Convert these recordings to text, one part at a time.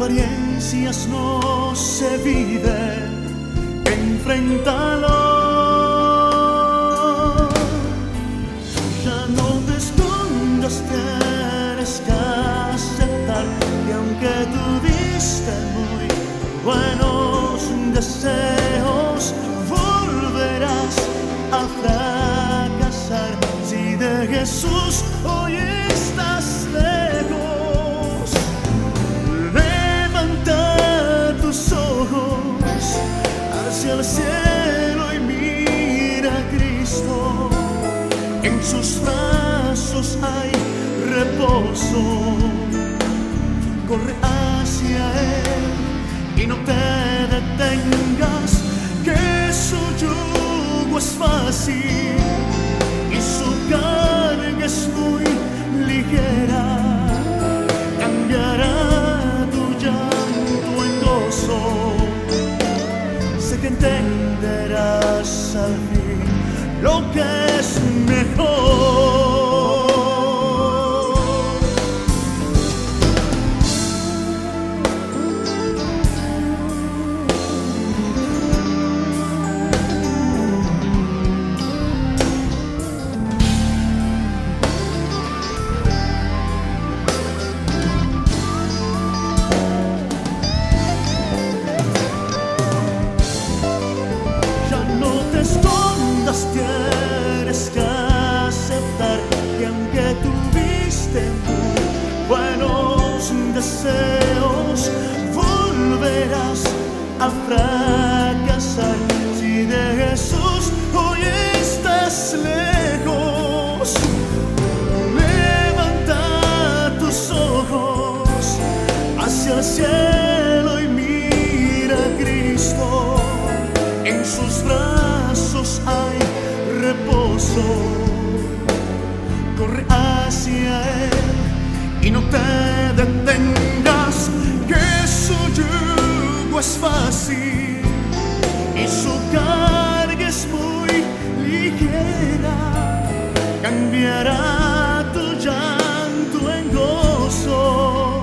apariencias no se vive, enfréntalo. Ya no te escondas, tienes que aceptar que aunque tuviste muy buenos deseos, volverás a fracasar si de Jesús hoy estás lejos. El cielo y mira a Cristo. En sus brazos hay reposo. Corre hacia Él y no te detengas, que su yugo es fácil fracasar si de Jesús hoy estás lejos. Levanta tus ojos hacia el cielo y mira a Cristo. En sus brazos hay reposo. Corre hacia Él y no te detengas, que su es fácil y su carga es muy ligera. Cambiará tu llanto en gozo.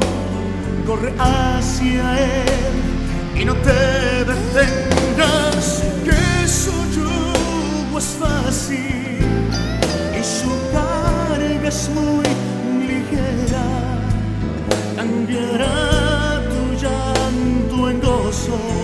Corre hacia Él y no te detengas, que su yugo es fácil y su carga es muy llanto